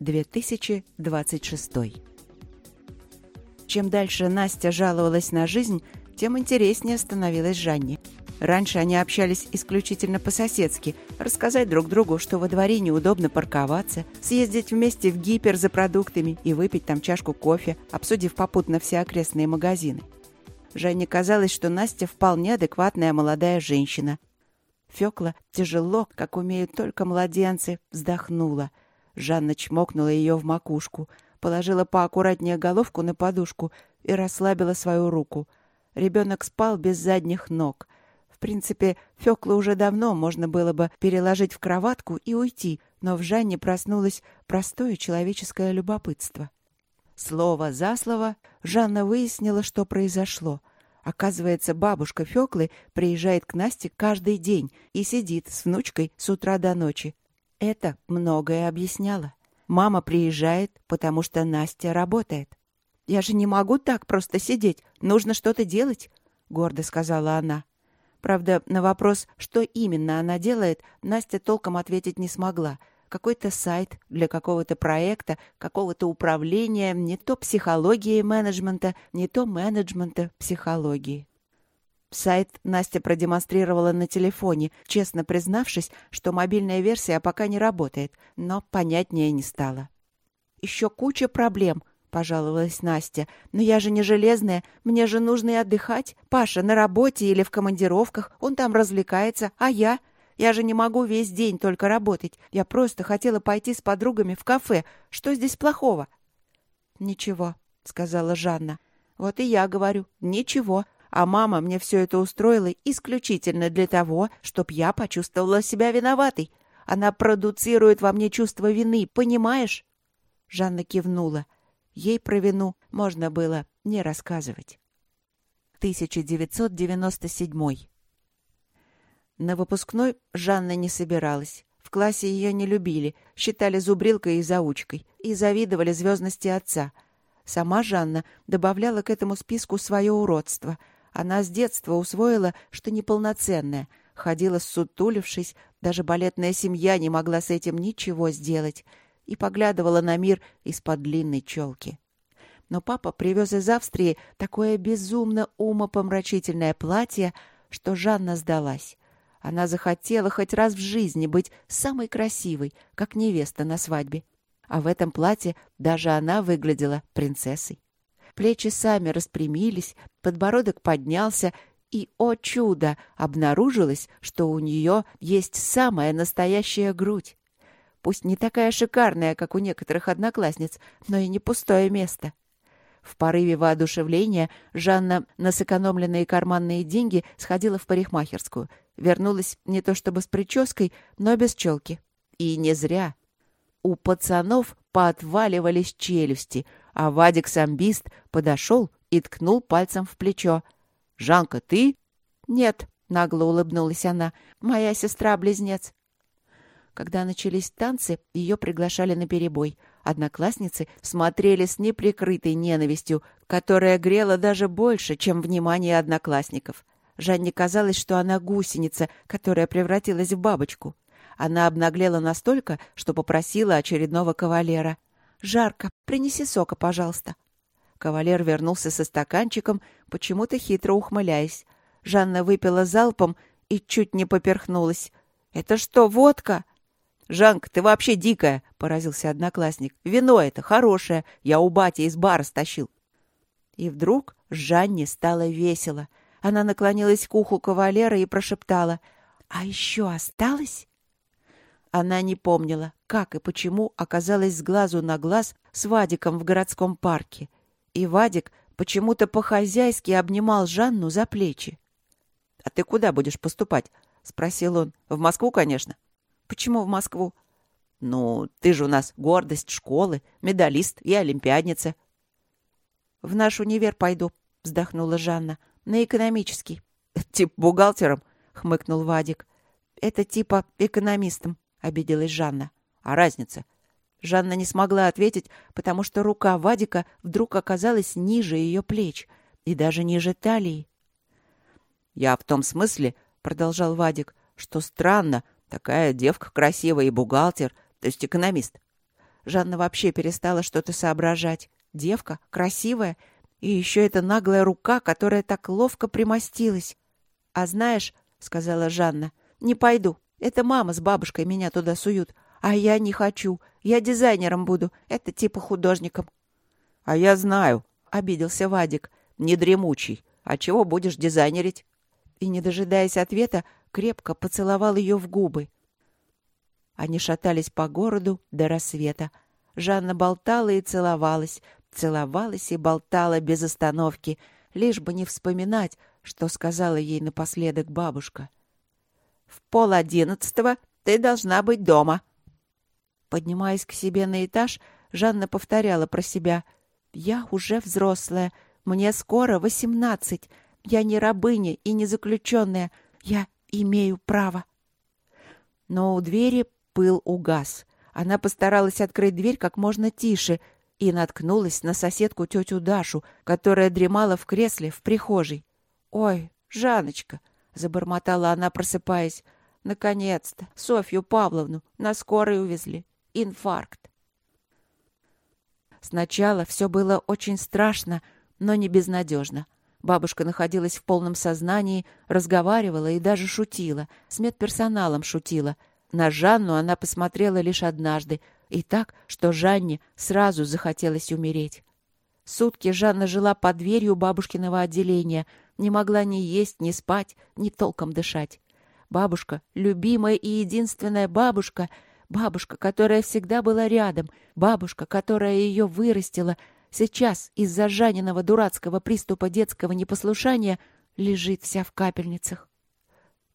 2026. Чем дальше Настя жаловалась на жизнь, тем интереснее становилась Жанне. Раньше они общались исключительно по-соседски, рассказать друг другу, что во дворе неудобно парковаться, съездить вместе в гипер за продуктами и выпить там чашку кофе, обсудив попутно все окрестные магазины. Жанне казалось, что Настя вполне адекватная молодая женщина. Фёкла тяжело, как умеют только младенцы, вздохнула. Жанна чмокнула ее в макушку, положила поаккуратнее головку на подушку и расслабила свою руку. Ребенок спал без задних ног — в принципе, Фёклу уже давно можно было бы переложить в кроватку и уйти, но в Жанне проснулось простое человеческое любопытство. Слово за слово Жанна выяснила, что произошло. Оказывается, бабушка Фёклы приезжает к Насте каждый день и сидит с внучкой с утра до ночи. Это многое объясняло. Мама приезжает, потому что Настя работает. «Я же не могу так просто сидеть. Нужно что-то делать», — гордо сказала она. Правда, на вопрос, что именно она делает, Настя толком ответить не смогла. Какой-то сайт для какого-то проекта, какого-то управления, не то психологии менеджмента, не то менеджмента психологии. Сайт Настя продемонстрировала на телефоне, честно признавшись, что мобильная версия пока не работает, но понятнее не стало. Еще куча проблем, пожаловалась Настя. «Но я же не железная, мне же нужно и отдыхать. Паша на работе или в командировках, он там развлекается, а я? Я же не могу весь день только работать. Я просто хотела пойти с подругами в кафе. Что здесь плохого?» «Ничего», — сказала Жанна. «Вот и я говорю, ничего. А мама мне все это устроила исключительно для того, чтобы я почувствовала себя виноватой. Она продуцирует во мне чувство вины, понимаешь?» Жанна кивнула. Ей про вину можно было не рассказывать. 1997. На выпускной Жанна не собиралась. В классе ее не любили, считали зубрилкой и заучкой и завидовали звездности отца. Сама Жанна добавляла к этому списку свое уродство. Она с детства усвоила, что неполноценная, ходила сутулившись, даже балетная семья не могла с этим ничего сделать — и поглядывала на мир из-под длинной челки. Но папа привез из Австрии такое безумно умопомрачительное платье, что Жанна сдалась. Она захотела хоть раз в жизни быть самой красивой, как невеста на свадьбе. А в этом платье даже она выглядела принцессой. Плечи сами распрямились, подбородок поднялся, и, о чудо, обнаружилось, что у нее есть самая настоящая грудь пусть не такая шикарная, как у некоторых одноклассниц, но и не пустое место. В порыве воодушевления Жанна на сэкономленные карманные деньги сходила в парикмахерскую. Вернулась не то чтобы с прической, но без челки. И не зря. У пацанов поотваливались челюсти, а Вадик-самбист подошел и ткнул пальцем в плечо. «Жанка, ты?» «Нет», — нагло улыбнулась она, — «моя сестра-близнец». Когда начались танцы, ее приглашали на перебой. Одноклассницы смотрели с неприкрытой ненавистью, которая грела даже больше, чем внимание одноклассников. Жанне казалось, что она гусеница, которая превратилась в бабочку. Она обнаглела настолько, что попросила очередного кавалера. «Жарко, принеси сока, пожалуйста». Кавалер вернулся со стаканчиком, почему-то хитро ухмыляясь. Жанна выпила залпом и чуть не поперхнулась. «Это что, водка?» «Жанка, ты вообще дикая!» — поразился одноклассник. «Вино это хорошее, я у бати из бара стащил». И вдруг Жанне стало весело. Она наклонилась к уху кавалера и прошептала. «А еще осталось?» Она не помнила, как и почему оказалась с глазу на глаз с Вадиком в городском парке. И Вадик почему-то по-хозяйски обнимал Жанну за плечи. «А ты куда будешь поступать?» — спросил он. «В Москву, конечно». Почему в Москву? Ну, ты же у нас гордость школы, медалист и олимпиадница. В наш универ пойду, вздохнула Жанна. На экономический. Тип бухгалтером, хмыкнул Вадик. Это типа экономистом, обиделась Жанна. А разница? Жанна не смогла ответить, потому что рука Вадика вдруг оказалась ниже ее плеч и даже ниже талии. «Я в том смысле, — продолжал Вадик, — что странно, Такая девка красивая и бухгалтер, то есть экономист. Жанна вообще перестала что-то соображать. Девка, красивая, и еще эта наглая рука, которая так ловко примостилась. «А знаешь, — сказала Жанна, — не пойду. Это мама с бабушкой меня туда суют. А я не хочу. Я дизайнером буду. Это типа художником». «А я знаю», — обиделся Вадик. «Не дремучий. А чего будешь дизайнерить?» И, не дожидаясь ответа, крепко поцеловал ее в губы. Они шатались по городу до рассвета. Жанна болтала и целовалась, целовалась и болтала без остановки, лишь бы не вспоминать, что сказала ей напоследок бабушка. «В пол одиннадцатого ты должна быть дома». Поднимаясь к себе на этаж, Жанна повторяла про себя. «Я уже взрослая. Мне скоро восемнадцать. Я не рабыня и не заключенная. Я имею право». Но у двери пыл угас. Она постаралась открыть дверь как можно тише и наткнулась на соседку тетю Дашу, которая дремала в кресле в прихожей. «Ой, Жаночка!» — забормотала она, просыпаясь. «Наконец-то! Софью Павловну на скорой увезли. Инфаркт!» Сначала все было очень страшно, но не безнадежно. Бабушка находилась в полном сознании, разговаривала и даже шутила. С медперсоналом шутила — на Жанну она посмотрела лишь однажды, и так, что Жанне сразу захотелось умереть. Сутки Жанна жила под дверью бабушкиного отделения, не могла ни есть, ни спать, ни толком дышать. Бабушка, любимая и единственная бабушка, бабушка, которая всегда была рядом, бабушка, которая ее вырастила, сейчас из-за Жаниного дурацкого приступа детского непослушания лежит вся в капельницах.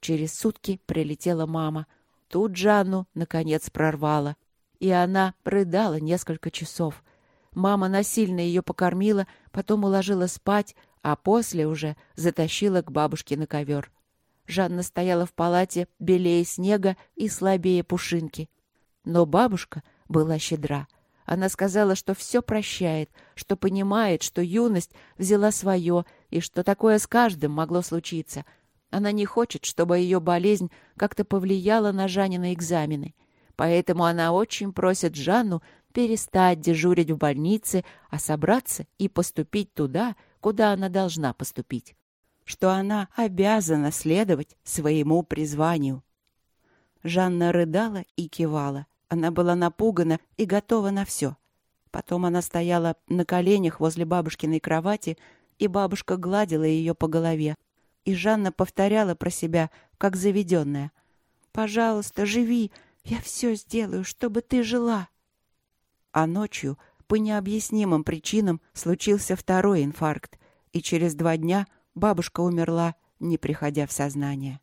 Через сутки прилетела мама — Тут Жанну, наконец, прорвало. И она рыдала несколько часов. Мама насильно ее покормила, потом уложила спать, а после уже затащила к бабушке на ковер. Жанна стояла в палате белее снега и слабее пушинки. Но бабушка была щедра. Она сказала, что все прощает, что понимает, что юность взяла свое, и что такое с каждым могло случиться — она не хочет, чтобы ее болезнь как-то повлияла на Жанины экзамены. Поэтому она очень просит Жанну перестать дежурить в больнице, а собраться и поступить туда, куда она должна поступить. Что она обязана следовать своему призванию. Жанна рыдала и кивала. Она была напугана и готова на все. Потом она стояла на коленях возле бабушкиной кровати, и бабушка гладила ее по голове, и Жанна повторяла про себя, как заведенная. «Пожалуйста, живи! Я все сделаю, чтобы ты жила!» А ночью, по необъяснимым причинам, случился второй инфаркт, и через два дня бабушка умерла, не приходя в сознание.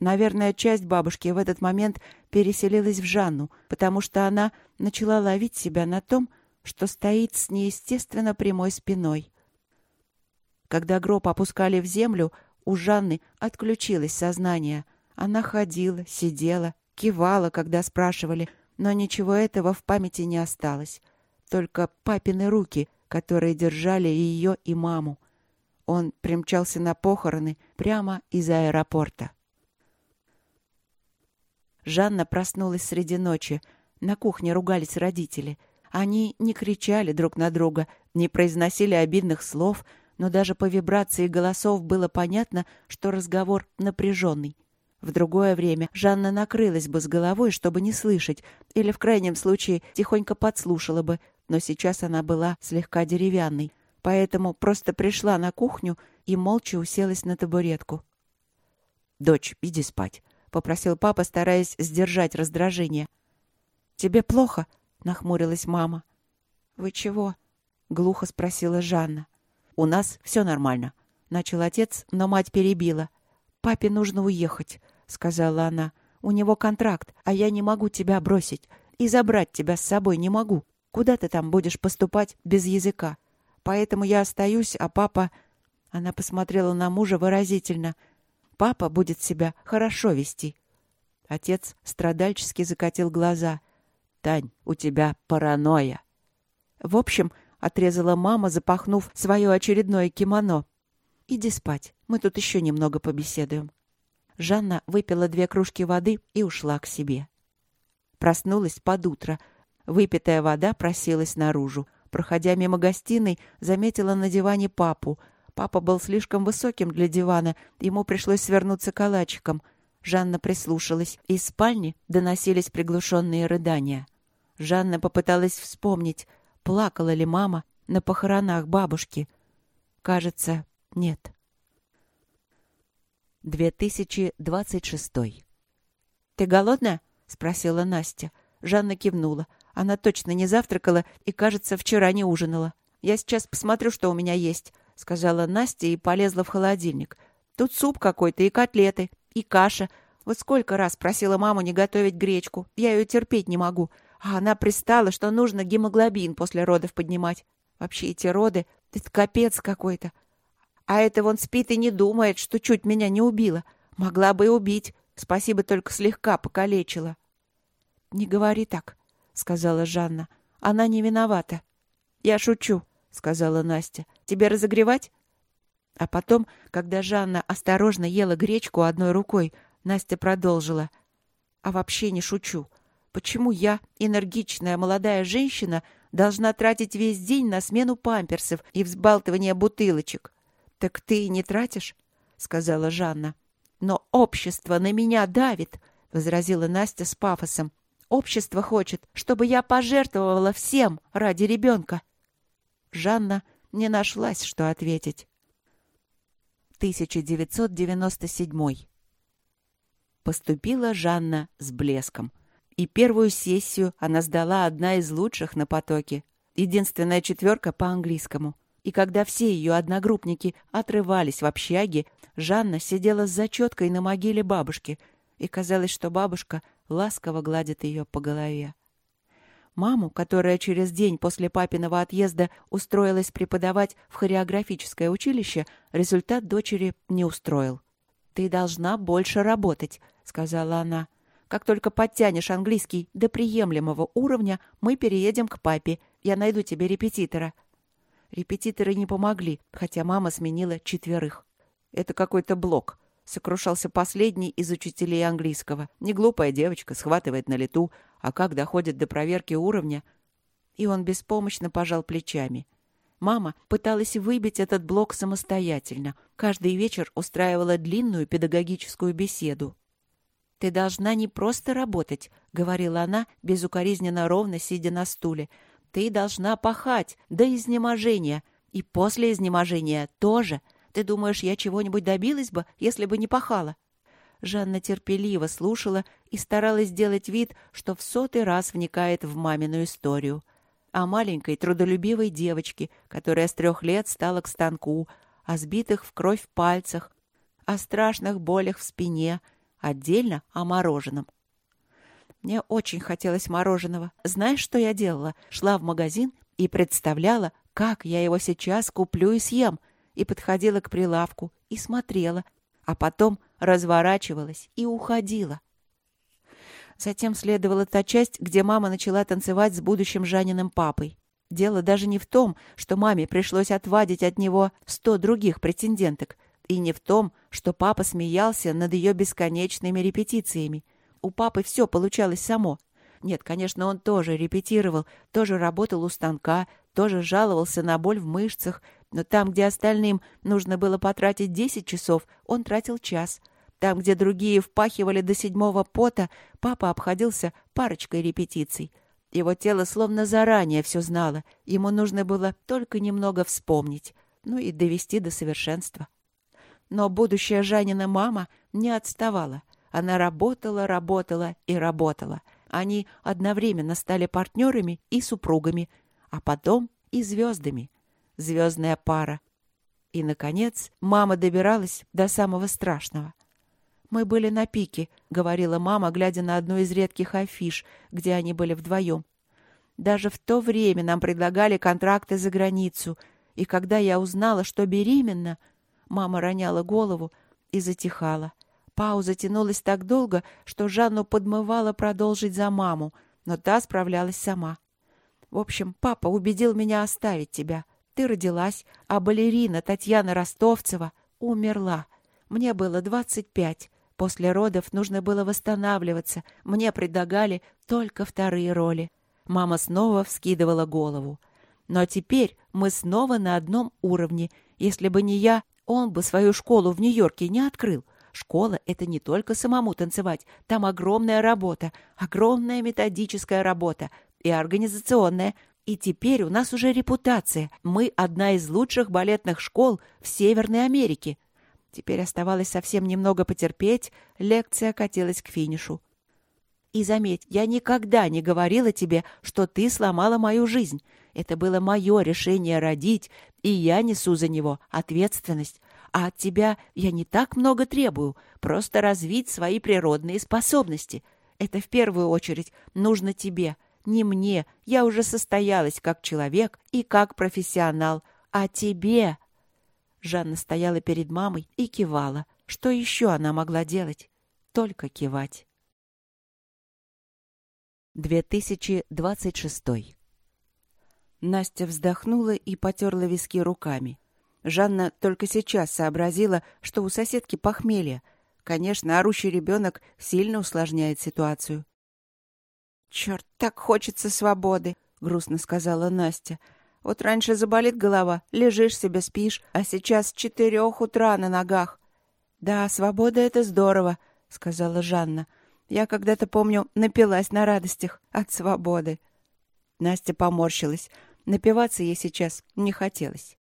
Наверное, часть бабушки в этот момент переселилась в Жанну, потому что она начала ловить себя на том, что стоит с неестественно прямой спиной. Когда гроб опускали в землю, у Жанны отключилось сознание. Она ходила, сидела, кивала, когда спрашивали, но ничего этого в памяти не осталось. Только папины руки, которые держали ее и маму. Он примчался на похороны прямо из аэропорта. Жанна проснулась среди ночи. На кухне ругались родители. Они не кричали друг на друга, не произносили обидных слов — но даже по вибрации голосов было понятно, что разговор напряженный. В другое время Жанна накрылась бы с головой, чтобы не слышать, или в крайнем случае тихонько подслушала бы, но сейчас она была слегка деревянной, поэтому просто пришла на кухню и молча уселась на табуретку. «Дочь, иди спать», — попросил папа, стараясь сдержать раздражение. «Тебе плохо?» — нахмурилась мама. «Вы чего?» — глухо спросила Жанна. «У нас все нормально», — начал отец, но мать перебила. «Папе нужно уехать», — сказала она. «У него контракт, а я не могу тебя бросить. И забрать тебя с собой не могу. Куда ты там будешь поступать без языка? Поэтому я остаюсь, а папа...» Она посмотрела на мужа выразительно. «Папа будет себя хорошо вести». Отец страдальчески закатил глаза. «Тань, у тебя паранойя». В общем, отрезала мама, запахнув свое очередное кимоно. «Иди спать, мы тут еще немного побеседуем». Жанна выпила две кружки воды и ушла к себе. Проснулась под утро. Выпитая вода просилась наружу. Проходя мимо гостиной, заметила на диване папу. Папа был слишком высоким для дивана, ему пришлось свернуться калачиком. Жанна прислушалась. Из спальни доносились приглушенные рыдания. Жанна попыталась вспомнить, плакала ли мама на похоронах бабушки. Кажется, нет. 2026. «Ты голодная?» — спросила Настя. Жанна кивнула. Она точно не завтракала и, кажется, вчера не ужинала. «Я сейчас посмотрю, что у меня есть», — сказала Настя и полезла в холодильник. «Тут суп какой-то и котлеты, и каша. Вот сколько раз просила маму не готовить гречку. Я ее терпеть не могу. А она пристала, что нужно гемоглобин после родов поднимать. Вообще эти роды — это капец какой-то. А это вон спит и не думает, что чуть меня не убила. Могла бы и убить. Спасибо, только слегка покалечила. — Не говори так, — сказала Жанна. — Она не виновата. — Я шучу, — сказала Настя. — Тебе разогревать? А потом, когда Жанна осторожно ела гречку одной рукой, Настя продолжила. — А вообще не шучу. Почему я, энергичная молодая женщина, должна тратить весь день на смену памперсов и взбалтывание бутылочек? «Так ты и не тратишь?» — сказала Жанна. «Но общество на меня давит», — возразила Настя с пафосом. «Общество хочет, чтобы я пожертвовала всем ради ребенка». Жанна не нашлась, что ответить. 1997 Поступила Жанна с блеском. И первую сессию она сдала одна из лучших на потоке. Единственная четверка по английскому. И когда все ее одногруппники отрывались в общаге, Жанна сидела с зачеткой на могиле бабушки, и казалось, что бабушка ласково гладит ее по голове. Маму, которая через день после папиного отъезда устроилась преподавать в хореографическое училище, результат дочери не устроил. «Ты должна больше работать», — сказала она. «Как только подтянешь английский до приемлемого уровня, мы переедем к папе. Я найду тебе репетитора. Репетиторы не помогли, хотя мама сменила четверых. «Это какой-то блок», — сокрушался последний из учителей английского. «Неглупая девочка, схватывает на лету, а как доходит до проверки уровня...» И он беспомощно пожал плечами. Мама пыталась выбить этот блок самостоятельно. Каждый вечер устраивала длинную педагогическую беседу. «Ты должна не просто работать», — говорила она, безукоризненно ровно сидя на стуле, — ты должна пахать до изнеможения. И после изнеможения тоже. Ты думаешь, я чего-нибудь добилась бы, если бы не пахала?» Жанна терпеливо слушала и старалась сделать вид, что в сотый раз вникает в мамину историю. О маленькой трудолюбивой девочке, которая с трех лет стала к станку, о сбитых в кровь пальцах, о страшных болях в спине, отдельно о мороженом. Мне очень хотелось мороженого. Знаешь, что я делала? Шла в магазин и представляла, как я его сейчас куплю и съем. И подходила к прилавку и смотрела, а потом разворачивалась и уходила. Затем следовала та часть, где мама начала танцевать с будущим Жаниным папой. Дело даже не в том, что маме пришлось отвадить от него сто других претенденток, и не в том, что папа смеялся над ее бесконечными репетициями у папы все получалось само. Нет, конечно, он тоже репетировал, тоже работал у станка, тоже жаловался на боль в мышцах, но там, где остальным нужно было потратить 10 часов, он тратил час. Там, где другие впахивали до седьмого пота, папа обходился парочкой репетиций. Его тело словно заранее все знало, ему нужно было только немного вспомнить, ну и довести до совершенства. Но будущая Жанина мама не отставала — она работала, работала и работала. Они одновременно стали партнерами и супругами, а потом и звездами. Звездная пара. И, наконец, мама добиралась до самого страшного. «Мы были на пике», — говорила мама, глядя на одну из редких афиш, где они были вдвоем. «Даже в то время нам предлагали контракты за границу, и когда я узнала, что беременна...» Мама роняла голову и затихала. Пауза тянулась так долго, что Жанну подмывала продолжить за маму, но та справлялась сама. В общем, папа убедил меня оставить тебя. Ты родилась, а балерина Татьяна Ростовцева умерла. Мне было двадцать пять. После родов нужно было восстанавливаться. Мне предлагали только вторые роли. Мама снова вскидывала голову. Но теперь мы снова на одном уровне. Если бы не я, он бы свою школу в Нью-Йорке не открыл. Школа — это не только самому танцевать. Там огромная работа, огромная методическая работа и организационная. И теперь у нас уже репутация. Мы одна из лучших балетных школ в Северной Америке. Теперь оставалось совсем немного потерпеть, лекция катилась к финишу. И заметь, я никогда не говорила тебе, что ты сломала мою жизнь. Это было мое решение родить, и я несу за него ответственность. А от тебя я не так много требую, просто развить свои природные способности. Это в первую очередь нужно тебе, не мне. Я уже состоялась как человек и как профессионал. А тебе...» Жанна стояла перед мамой и кивала. Что еще она могла делать? Только кивать. 2026. Настя вздохнула и потерла виски руками. Жанна только сейчас сообразила, что у соседки похмелье. Конечно, орущий ребенок сильно усложняет ситуацию. «Черт, так хочется свободы!» — грустно сказала Настя. «Вот раньше заболит голова, лежишь себе, спишь, а сейчас с четырех утра на ногах». «Да, свобода — это здорово», — сказала Жанна. Я когда-то, помню, напилась на радостях от свободы. Настя поморщилась. Напиваться ей сейчас не хотелось.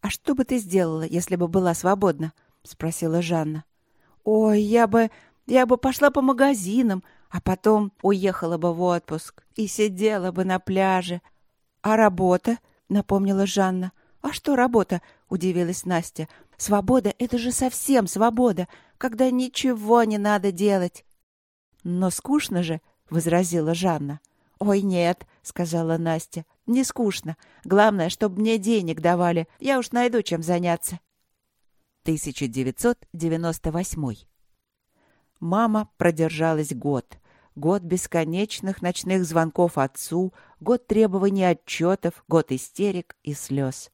«А что бы ты сделала, если бы была свободна?» — спросила Жанна. «Ой, я бы... я бы пошла по магазинам, а потом уехала бы в отпуск и сидела бы на пляже. А работа?» — напомнила Жанна. «А что работа?» — удивилась Настя. «Свобода — это же совсем свобода, когда ничего не надо делать. «Но скучно же», — возразила Жанна. «Ой, нет», — сказала Настя, — «не скучно. Главное, чтобы мне денег давали. Я уж найду, чем заняться». 1998 Мама продержалась год. Год бесконечных ночных звонков отцу, год требований отчетов, год истерик и слез.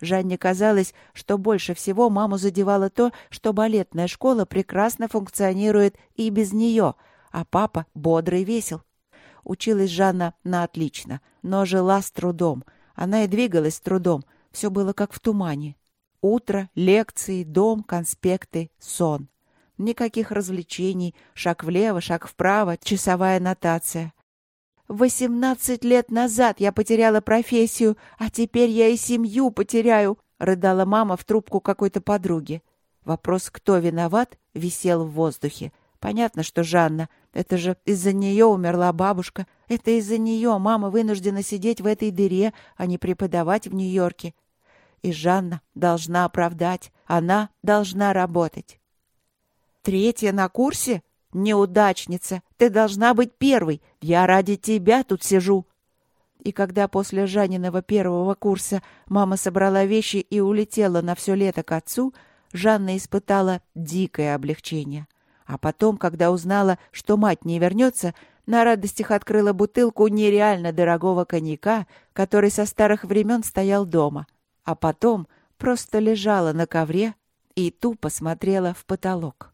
Жанне казалось, что больше всего маму задевало то, что балетная школа прекрасно функционирует и без нее — а папа бодрый весел. Училась Жанна на отлично, но жила с трудом. Она и двигалась с трудом. Все было как в тумане. Утро, лекции, дом, конспекты, сон. Никаких развлечений, шаг влево, шаг вправо, часовая нотация. «Восемнадцать лет назад я потеряла профессию, а теперь я и семью потеряю», — рыдала мама в трубку какой-то подруги. Вопрос «кто виноват?» висел в воздухе. Понятно, что Жанна. Это же из-за нее умерла бабушка. Это из-за нее мама вынуждена сидеть в этой дыре, а не преподавать в Нью-Йорке. И Жанна должна оправдать. Она должна работать. Третья на курсе? Неудачница. Ты должна быть первой. Я ради тебя тут сижу. И когда после Жаниного первого курса мама собрала вещи и улетела на все лето к отцу, Жанна испытала дикое облегчение. А потом, когда узнала, что мать не вернется, на радостях открыла бутылку нереально дорогого коньяка, который со старых времен стоял дома. А потом просто лежала на ковре и тупо смотрела в потолок.